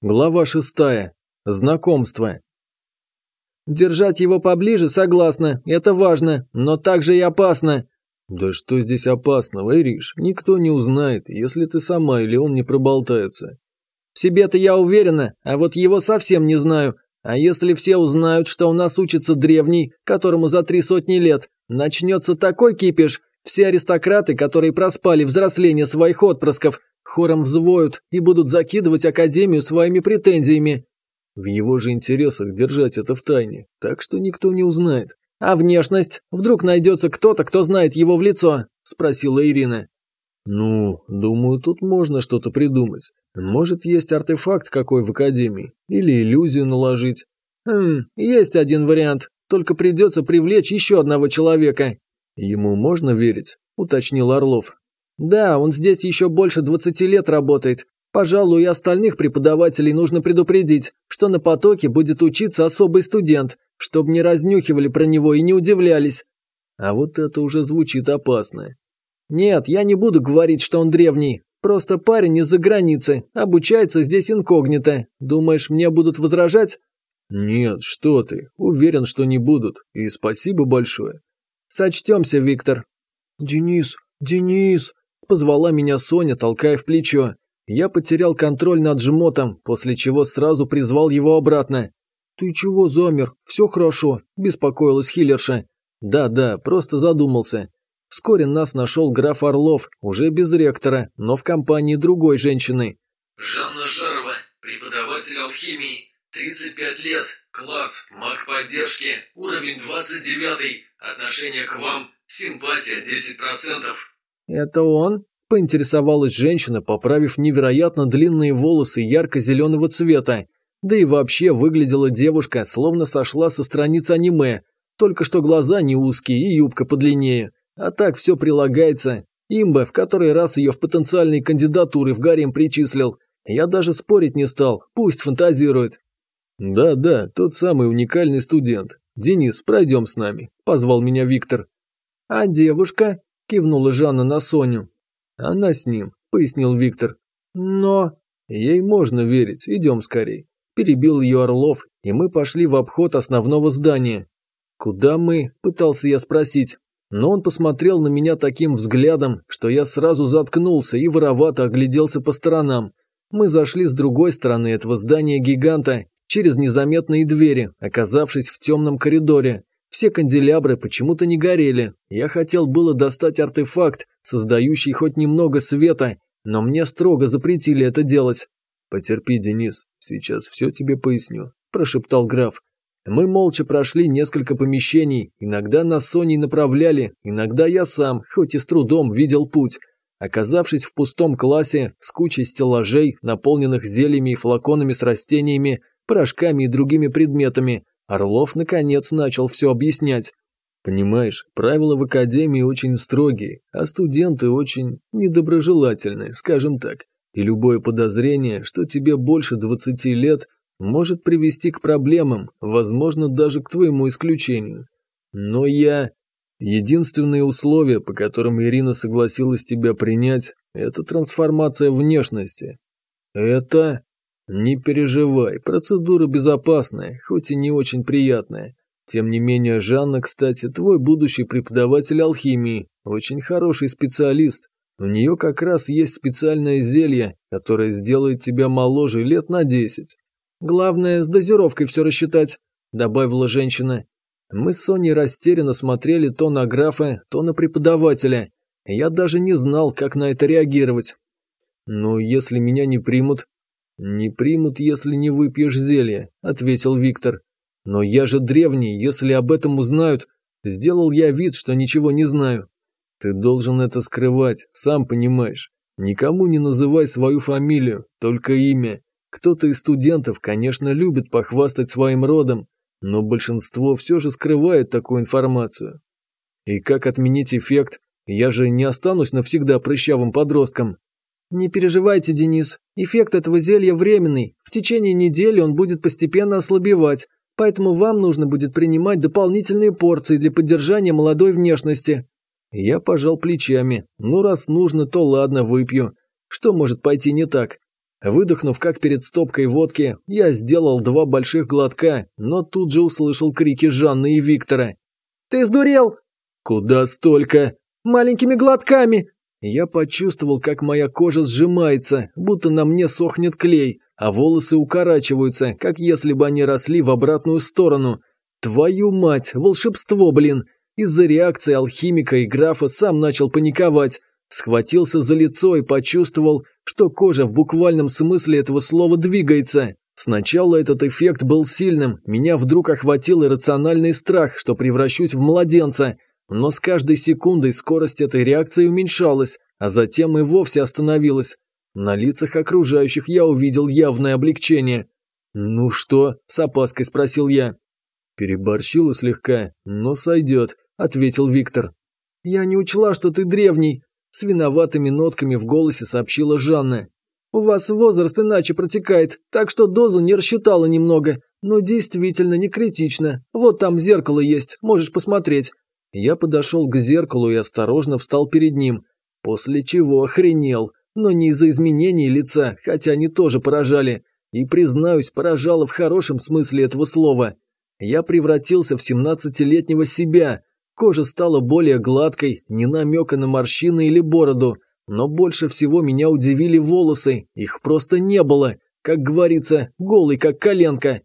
Глава шестая. Знакомство. Держать его поближе, согласна, это важно, но также и опасно. Да что здесь опасного, Ириш? Никто не узнает, если ты сама или он не проболтаются. В себе-то я уверена, а вот его совсем не знаю. А если все узнают, что у нас учится древний, которому за три сотни лет, начнется такой кипиш, все аристократы, которые проспали взросление своих отпрысков, хором взвоют и будут закидывать Академию своими претензиями. В его же интересах держать это в тайне, так что никто не узнает. «А внешность? Вдруг найдется кто-то, кто знает его в лицо?» – спросила Ирина. «Ну, думаю, тут можно что-то придумать. Может, есть артефакт какой в Академии? Или иллюзию наложить?» «Хм, есть один вариант. Только придется привлечь еще одного человека». «Ему можно верить?» – уточнил Орлов. «Да, он здесь еще больше двадцати лет работает. Пожалуй, и остальных преподавателей нужно предупредить, что на потоке будет учиться особый студент, чтобы не разнюхивали про него и не удивлялись. А вот это уже звучит опасно. Нет, я не буду говорить, что он древний. Просто парень из-за границы, обучается здесь инкогнито. Думаешь, мне будут возражать? Нет, что ты, уверен, что не будут. И спасибо большое. Сочтемся, Виктор. Денис, Денис, позвала меня Соня, толкая в плечо. Я потерял контроль над жмотом, после чего сразу призвал его обратно. «Ты чего замер? Все хорошо», – беспокоилась хиллерша. «Да-да, просто задумался». Вскоре нас нашел граф Орлов, уже без ректора, но в компании другой женщины. «Жанна Жарова, преподаватель алхимии, 35 лет, класс, маг поддержки, уровень 29, отношение к вам, симпатия 10%. «Это он?» – поинтересовалась женщина, поправив невероятно длинные волосы ярко-зеленого цвета. Да и вообще выглядела девушка, словно сошла со страниц аниме, только что глаза не узкие и юбка подлиннее. А так все прилагается. Имба в который раз ее в потенциальные кандидатуры в гарем причислил. Я даже спорить не стал, пусть фантазирует. «Да-да, тот самый уникальный студент. Денис, пройдем с нами», – позвал меня Виктор. «А девушка?» – кивнула Жанна на Соню. «Она с ним», – пояснил Виктор. «Но...» «Ей можно верить, идем скорей». Перебил ее Орлов, и мы пошли в обход основного здания. «Куда мы?» – пытался я спросить. Но он посмотрел на меня таким взглядом, что я сразу заткнулся и воровато огляделся по сторонам. Мы зашли с другой стороны этого здания гиганта, через незаметные двери, оказавшись в темном коридоре. Все канделябры почему-то не горели. Я хотел было достать артефакт, создающий хоть немного света, но мне строго запретили это делать. «Потерпи, Денис, сейчас все тебе поясню», – прошептал граф. Мы молча прошли несколько помещений, иногда нас Соней направляли, иногда я сам, хоть и с трудом, видел путь. Оказавшись в пустом классе, с кучей стеллажей, наполненных зельями и флаконами с растениями, порошками и другими предметами, Орлов наконец начал все объяснять. Понимаешь, правила в академии очень строгие, а студенты очень недоброжелательные, скажем так и любое подозрение, что тебе больше 20 лет, может привести к проблемам, возможно, даже к твоему исключению. Но я... Единственные условия, по которым Ирина согласилась тебя принять, это трансформация внешности. Это... Не переживай, процедура безопасная, хоть и не очень приятная. Тем не менее, Жанна, кстати, твой будущий преподаватель алхимии, очень хороший специалист. У нее как раз есть специальное зелье, которое сделает тебя моложе лет на десять. Главное, с дозировкой все рассчитать», – добавила женщина. Мы с Соней растерянно смотрели то на графа, то на преподавателя. Я даже не знал, как на это реагировать. «Ну, если меня не примут...» «Не примут, если не выпьешь зелье», – ответил Виктор. «Но я же древний, если об этом узнают...» Сделал я вид, что ничего не знаю. Ты должен это скрывать, сам понимаешь. Никому не называй свою фамилию, только имя. Кто-то из студентов, конечно, любит похвастать своим родом, но большинство все же скрывает такую информацию. И как отменить эффект? Я же не останусь навсегда прыщавым подростком. Не переживайте, Денис, эффект этого зелья временный. В течение недели он будет постепенно ослабевать, поэтому вам нужно будет принимать дополнительные порции для поддержания молодой внешности. Я пожал плечами. Ну, раз нужно, то ладно, выпью. Что может пойти не так? Выдохнув, как перед стопкой водки, я сделал два больших глотка, но тут же услышал крики Жанны и Виктора. «Ты сдурел?» «Куда столько?» «Маленькими глотками!» Я почувствовал, как моя кожа сжимается, будто на мне сохнет клей, а волосы укорачиваются, как если бы они росли в обратную сторону. Твою мать, волшебство, блин! Из-за реакции алхимика и графа сам начал паниковать. Схватился за лицо и почувствовал, что кожа в буквальном смысле этого слова двигается. Сначала этот эффект был сильным, меня вдруг охватил иррациональный страх, что превращусь в младенца. Но с каждой секундой скорость этой реакции уменьшалась, а затем и вовсе остановилась. На лицах окружающих я увидел явное облегчение. «Ну что?» – с опаской спросил я. «Переборщила слегка, но сойдет», – ответил Виктор. «Я не учла, что ты древний», с виноватыми нотками в голосе сообщила Жанна. «У вас возраст иначе протекает, так что дозу не рассчитала немного, но действительно не критично. Вот там зеркало есть, можешь посмотреть». Я подошел к зеркалу и осторожно встал перед ним, после чего охренел, но не из-за изменений лица, хотя они тоже поражали. И, признаюсь, поражало в хорошем смысле этого слова. Я превратился в семнадцатилетнего себя, Кожа стала более гладкой, не намека на морщины или бороду, но больше всего меня удивили волосы, их просто не было, как говорится, голый как коленка.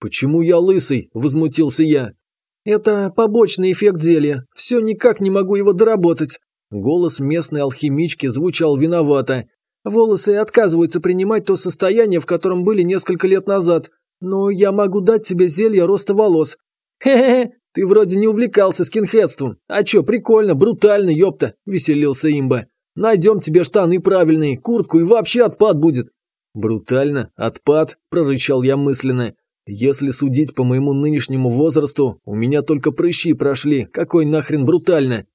«Почему я лысый?» – возмутился я. «Это побочный эффект зелья, все никак не могу его доработать». Голос местной алхимички звучал виновато. «Волосы отказываются принимать то состояние, в котором были несколько лет назад, но я могу дать тебе зелье роста волос». «Хе-хе, «Ты вроде не увлекался скинхедством. А чё, прикольно, брутально, ёпта!» – веселился имба. «Найдем тебе штаны правильные, куртку и вообще отпад будет!» «Брутально? Отпад?» – прорычал я мысленно. «Если судить по моему нынешнему возрасту, у меня только прыщи прошли. Какой нахрен брутально?»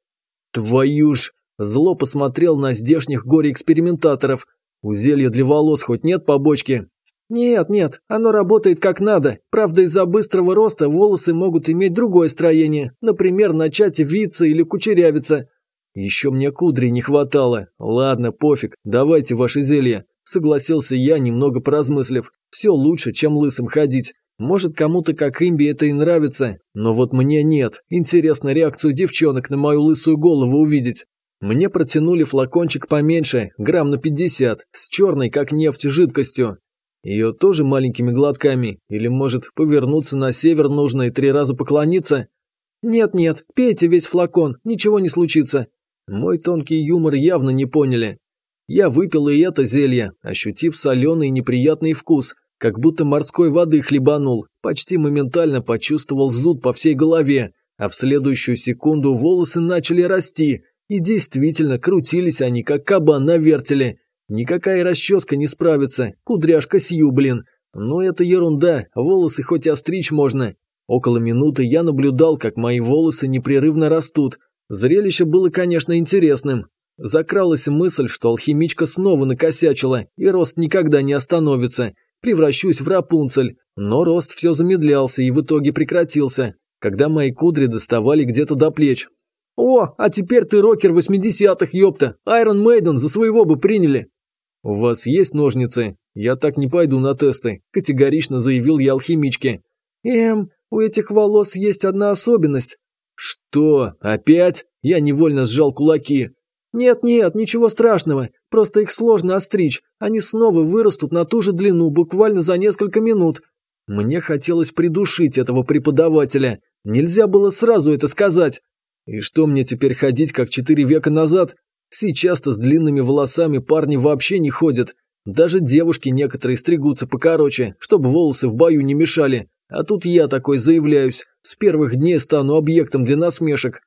«Твою ж!» – зло посмотрел на здешних горе-экспериментаторов. «У зелья для волос хоть нет побочки?» «Нет, нет, оно работает как надо. Правда, из-за быстрого роста волосы могут иметь другое строение, например, начать виться или кучерявиться». «Еще мне кудри не хватало. Ладно, пофиг, давайте ваши зелья». Согласился я, немного поразмыслив. Все лучше, чем лысым ходить. Может, кому-то как имби это и нравится, но вот мне нет. Интересно реакцию девчонок на мою лысую голову увидеть. Мне протянули флакончик поменьше, грамм на 50, с черной, как нефть, жидкостью. Ее тоже маленькими глотками? Или, может, повернуться на север нужно и три раза поклониться? Нет-нет, пейте весь флакон, ничего не случится. Мой тонкий юмор явно не поняли. Я выпил и это зелье, ощутив соленый неприятный вкус, как будто морской воды хлебанул, почти моментально почувствовал зуд по всей голове, а в следующую секунду волосы начали расти, и действительно крутились они, как кабан на вертеле. Никакая расческа не справится, кудряшка Сью, блин. Но это ерунда, волосы хоть остричь можно. Около минуты я наблюдал, как мои волосы непрерывно растут. Зрелище было, конечно, интересным. Закралась мысль, что алхимичка снова накосячила, и рост никогда не остановится. Превращусь в Рапунцель. Но рост все замедлялся и в итоге прекратился, когда мои кудри доставали где-то до плеч. «О, а теперь ты рокер восьмидесятых, ёпта! Айрон Мейден за своего бы приняли!» «У вас есть ножницы? Я так не пойду на тесты», – категорично заявил я алхимичке. «Эм, у этих волос есть одна особенность». «Что? Опять?» – я невольно сжал кулаки. «Нет-нет, ничего страшного, просто их сложно остричь, они снова вырастут на ту же длину буквально за несколько минут». Мне хотелось придушить этого преподавателя, нельзя было сразу это сказать. И что мне теперь ходить, как четыре века назад? Сейчас-то с длинными волосами парни вообще не ходят. Даже девушки некоторые стригутся покороче, чтобы волосы в бою не мешали. А тут я такой заявляюсь. С первых дней стану объектом для насмешек.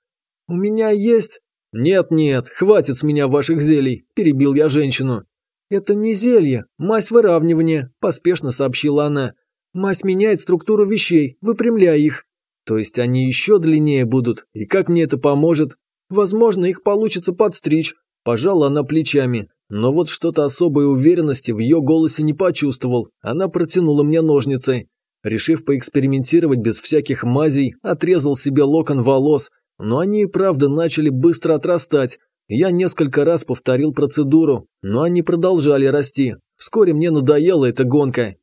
«У меня есть...» «Нет-нет, хватит с меня ваших зелий», – перебил я женщину. «Это не зелье, мазь выравнивания», – поспешно сообщила она. «Мазь меняет структуру вещей, выпрямляя их». «То есть они еще длиннее будут? И как мне это поможет?» Возможно, их получится подстричь. Пожала она плечами, но вот что-то особой уверенности в ее голосе не почувствовал. Она протянула мне ножницы. Решив поэкспериментировать без всяких мазей, отрезал себе локон волос, но они и правда начали быстро отрастать. Я несколько раз повторил процедуру, но они продолжали расти. Вскоре мне надоела эта гонка.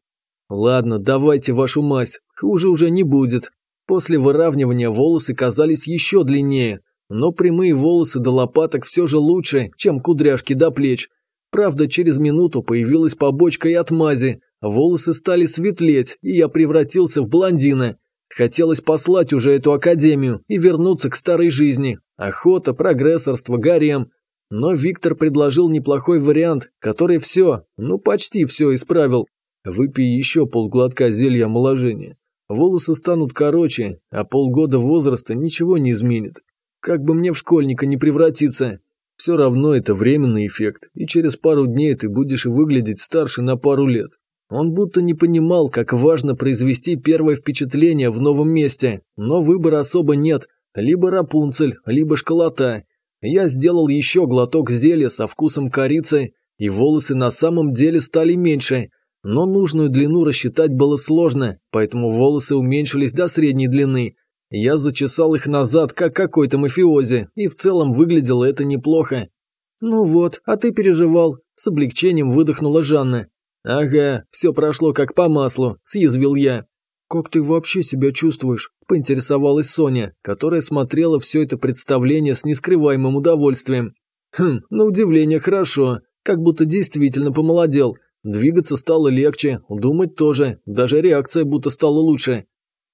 Ладно, давайте вашу мазь, хуже уже не будет. После выравнивания волосы казались еще длиннее, но прямые волосы до лопаток все же лучше, чем кудряшки до плеч. Правда, через минуту появилась побочка и от мази, волосы стали светлеть, и я превратился в блондина. Хотелось послать уже эту академию и вернуться к старой жизни. Охота, прогрессорство, гарем. Но Виктор предложил неплохой вариант, который все, ну почти все исправил. Выпей еще полглотка зелья омоложения. Волосы станут короче, а полгода возраста ничего не изменит. Как бы мне в школьника не превратиться. Все равно это временный эффект, и через пару дней ты будешь выглядеть старше на пару лет. Он будто не понимал, как важно произвести первое впечатление в новом месте, но выбора особо нет, либо Рапунцель, либо школота. Я сделал еще глоток зелья со вкусом корицы, и волосы на самом деле стали меньше, но нужную длину рассчитать было сложно, поэтому волосы уменьшились до средней длины. Я зачесал их назад, как какой-то мафиози, и в целом выглядело это неплохо. «Ну вот, а ты переживал», – с облегчением выдохнула Жанна. «Ага, все прошло как по маслу», – съязвил я. «Как ты вообще себя чувствуешь?» – поинтересовалась Соня, которая смотрела все это представление с нескрываемым удовольствием. «Хм, на удивление хорошо, как будто действительно помолодел. Двигаться стало легче, думать тоже, даже реакция будто стала лучше».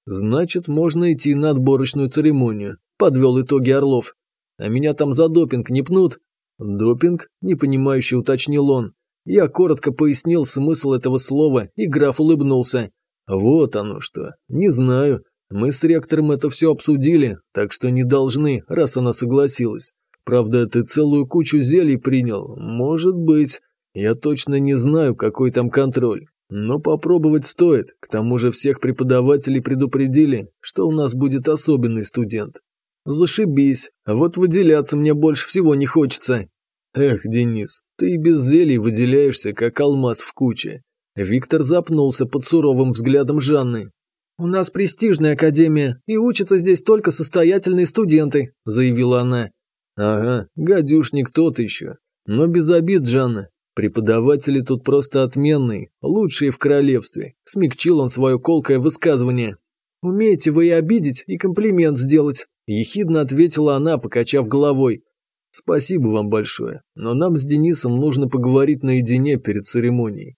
«Значит, можно идти на отборочную церемонию», – подвел итоги Орлов. «А меня там за допинг не пнут?» «Допинг?» – непонимающе уточнил он. Я коротко пояснил смысл этого слова, и граф улыбнулся. Вот оно что. Не знаю. Мы с ректором это все обсудили, так что не должны, раз она согласилась. Правда, ты целую кучу зелий принял. Может быть. Я точно не знаю, какой там контроль. Но попробовать стоит. К тому же всех преподавателей предупредили, что у нас будет особенный студент. Зашибись. Вот выделяться мне больше всего не хочется. Эх, Денис, ты и без зелий выделяешься, как алмаз в куче. Виктор запнулся под суровым взглядом Жанны. «У нас престижная академия, и учатся здесь только состоятельные студенты», – заявила она. «Ага, гадюшник тот еще. Но без обид, Жанна. Преподаватели тут просто отменные, лучшие в королевстве», – смягчил он свое колкое высказывание. «Умеете вы и обидеть, и комплимент сделать», – ехидно ответила она, покачав головой. «Спасибо вам большое, но нам с Денисом нужно поговорить наедине перед церемонией».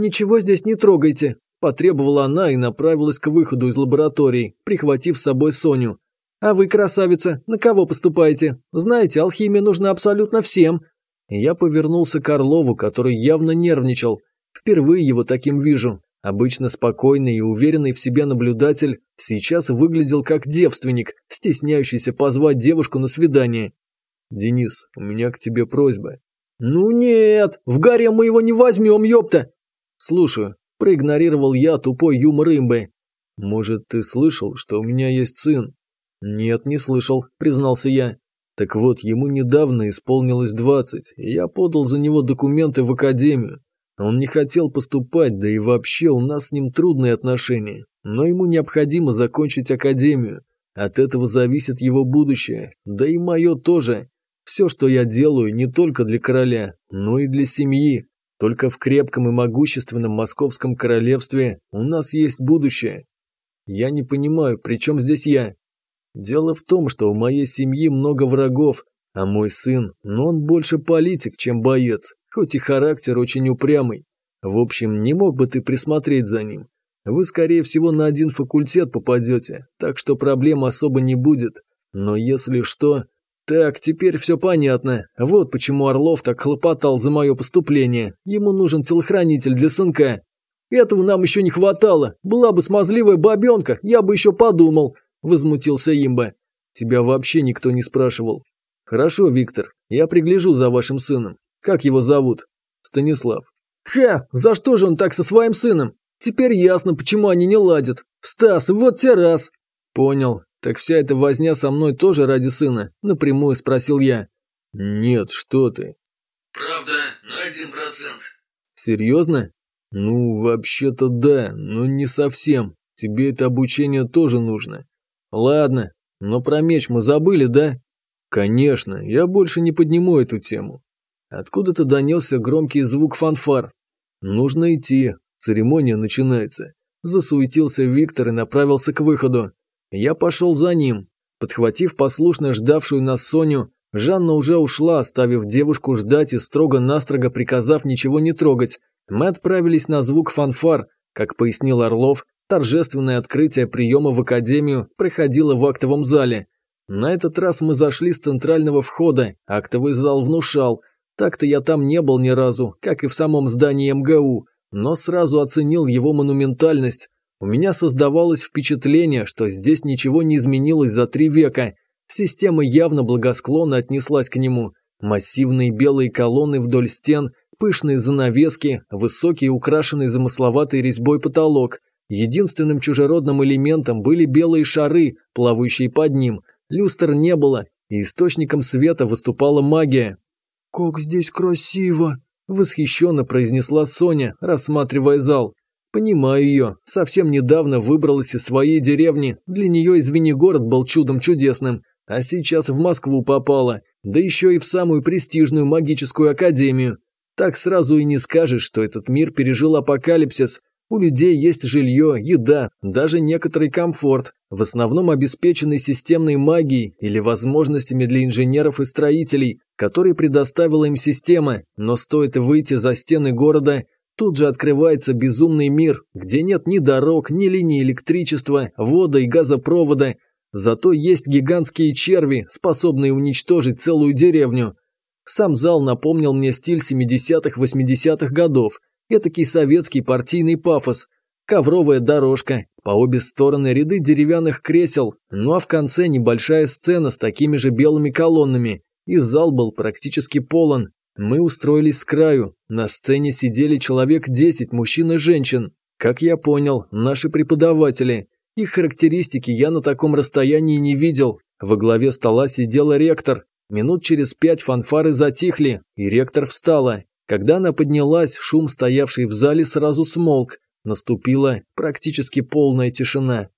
«Ничего здесь не трогайте», – потребовала она и направилась к выходу из лаборатории, прихватив с собой Соню. «А вы, красавица, на кого поступаете? Знаете, алхимия нужна абсолютно всем». Я повернулся к Орлову, который явно нервничал. Впервые его таким вижу. Обычно спокойный и уверенный в себе наблюдатель сейчас выглядел как девственник, стесняющийся позвать девушку на свидание. «Денис, у меня к тебе просьба». «Ну нет, в горе мы его не возьмем, ёпта!» «Слушаю», – проигнорировал я тупой юмор имбы. «Может, ты слышал, что у меня есть сын?» «Нет, не слышал», – признался я. «Так вот, ему недавно исполнилось двадцать, и я подал за него документы в академию. Он не хотел поступать, да и вообще у нас с ним трудные отношения. Но ему необходимо закончить академию. От этого зависит его будущее, да и мое тоже. Все, что я делаю, не только для короля, но и для семьи. Только в крепком и могущественном московском королевстве у нас есть будущее. Я не понимаю, при чем здесь я? Дело в том, что у моей семьи много врагов, а мой сын, но он больше политик, чем боец, хоть и характер очень упрямый. В общем, не мог бы ты присмотреть за ним. Вы, скорее всего, на один факультет попадете, так что проблем особо не будет. Но если что, «Так, теперь все понятно. Вот почему Орлов так хлопотал за мое поступление. Ему нужен телохранитель для сынка. Этого нам еще не хватало. Была бы смазливая бабенка, я бы еще подумал», – возмутился имба. «Тебя вообще никто не спрашивал». «Хорошо, Виктор, я пригляжу за вашим сыном. Как его зовут?» «Станислав». «Ха, за что же он так со своим сыном? Теперь ясно, почему они не ладят. Стас, вот те раз». «Понял. «Так вся эта возня со мной тоже ради сына?» – напрямую спросил я. «Нет, что ты». «Правда, на один процент». «Серьезно?» «Ну, вообще-то да, но не совсем. Тебе это обучение тоже нужно». «Ладно, но про меч мы забыли, да?» Конечно, я больше не подниму эту тему. Откуда-то донесся громкий звук фанфар. Нужно идти, церемония начинается. Засуетился Виктор и направился к выходу. Я пошел за ним. Подхватив послушно ждавшую нас Соню, Жанна уже ушла, оставив девушку ждать и строго-настрого приказав ничего не трогать. Мы отправились на звук фанфар. Как пояснил Орлов, торжественное открытие приема в академию проходило в актовом зале. На этот раз мы зашли с центрального входа, актовый зал внушал. Так-то я там не был ни разу, как и в самом здании МГУ, но сразу оценил его монументальность. У меня создавалось впечатление, что здесь ничего не изменилось за три века. Система явно благосклонно отнеслась к нему. Массивные белые колонны вдоль стен, пышные занавески, высокий украшенный замысловатой резьбой потолок. Единственным чужеродным элементом были белые шары, плавающие под ним. Люстр не было, и источником света выступала магия. «Как здесь красиво!» – восхищенно произнесла Соня, рассматривая зал. Понимаю ее, совсем недавно выбралась из своей деревни, для нее извини город был чудом чудесным, а сейчас в Москву попала, да еще и в самую престижную магическую академию. Так сразу и не скажешь, что этот мир пережил апокалипсис. У людей есть жилье, еда, даже некоторый комфорт, в основном обеспеченный системной магией или возможностями для инженеров и строителей, которые предоставила им система, но стоит выйти за стены города, Тут же открывается безумный мир, где нет ни дорог, ни линий электричества, вода и газопровода. Зато есть гигантские черви, способные уничтожить целую деревню. Сам зал напомнил мне стиль 70-80-х годов. Этакий советский партийный пафос. Ковровая дорожка, по обе стороны ряды деревянных кресел, ну а в конце небольшая сцена с такими же белыми колоннами. И зал был практически полон. Мы устроились с краю. На сцене сидели человек 10 мужчин и женщин. Как я понял, наши преподаватели. Их характеристики я на таком расстоянии не видел. Во главе стола сидела ректор. Минут через пять фанфары затихли, и ректор встала. Когда она поднялась, шум, стоявший в зале, сразу смолк. Наступила практически полная тишина.